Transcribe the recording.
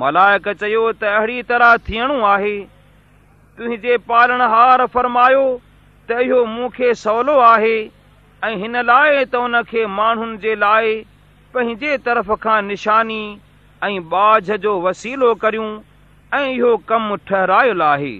ملايڪ چيو ته اهڙي طرح ٿيڻو آهي. تنهنجي پالڻهار فرمايو ته اهو مون کي سولو آهي ۽ هن لاءِ ته هن کي ماڻهن جي لاءِ پنهنجي طرف کان نشاني ۽ باجهه جو وسيلو ڪريون ۽ اهو ڪم ٺهرايل آهي